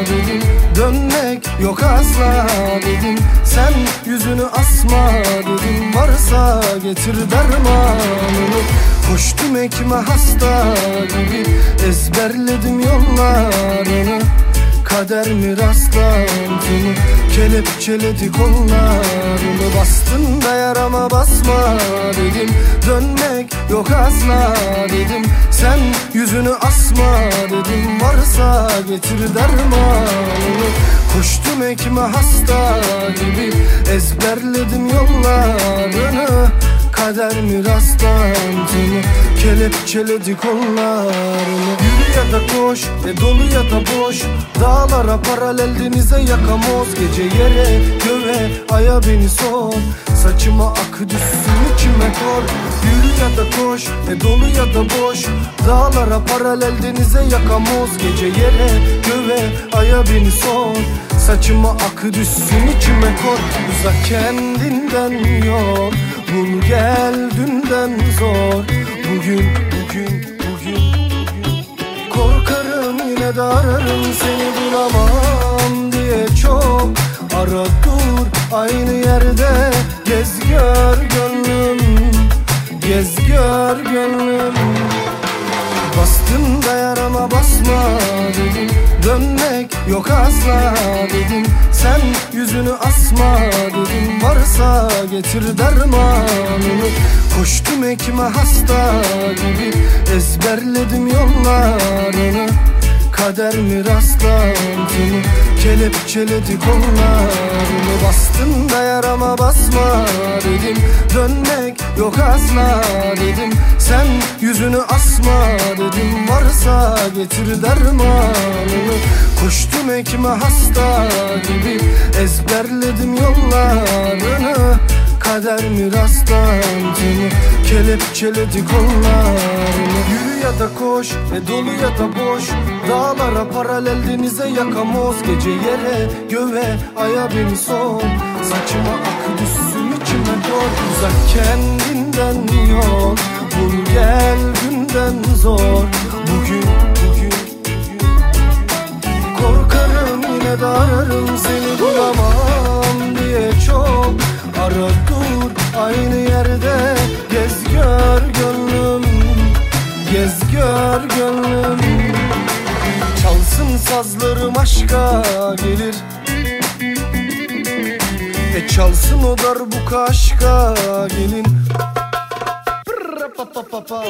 dedim Dönmek yok asla dedim Sen yüzünü asma dedim Varsa getir dermanını Koştum ekme hasta gibi Ezberledim yollarını Kader mi rastlantını Kelepçeledi kollarını Bastın da yarama basma dedim Dönmek yok asla dedim. Sen yüzünü asma dedim Varsa getir dermanını. Koştum ekme hasta gibi Ezberledim yollarını Kader mi rastlantını Kelepçeledi kollarını. Yürü ya da koş e dolu ya da boş. Dağlara paralel denize yakamoz. Gece yere göğe aya beni sor. Saçıma akı düşsün içime kor. Yürü ya da koş e dolu ya da boş. Dağlara paralel denize yakamoz. Gece yere göğe aya beni sor Saçıma akı düşsün içime kor. Uzak kendinden yol. Bul gel dünden zor. Bugün, bugün, bugün, Korkarım yine de ararım seni bulamam diye çok. Ara dur aynı yerde Gez gör basma dedim. Dönmek yok asla dedim. Sen yüzünü asma dedim. Varsa getir dermanını. Koştum ekme hasta gibi Ezberledim yollarını. Kader mi rastlantını Kelepçeledi kollarını Bastın yok asla dedim Sen yüzünü asma dedim. Varsa getir dermanını. Koştum ekme hasta gibi Ezberledim yollarını. Kader mi rastlantını Kelepçeledi kollarını. Yürü ya da koş e dolu ya da boş. Dağlara paralel denize yakamoz. Gece yere göğe aya beni sor Saçıma akı düşsün dor Uzak kendinden yol Bul gel günden zor. Bugün, bugün Korkarım yine de ararım seni bulamam diye çok. Ara dur aynı yerde Gez gör gönlüm. Gez gör gönlüm. Çalsın sazlarım aşka gelir e çalsın o darbuka aşka gelin Pırra, pa, pa, pa, pa.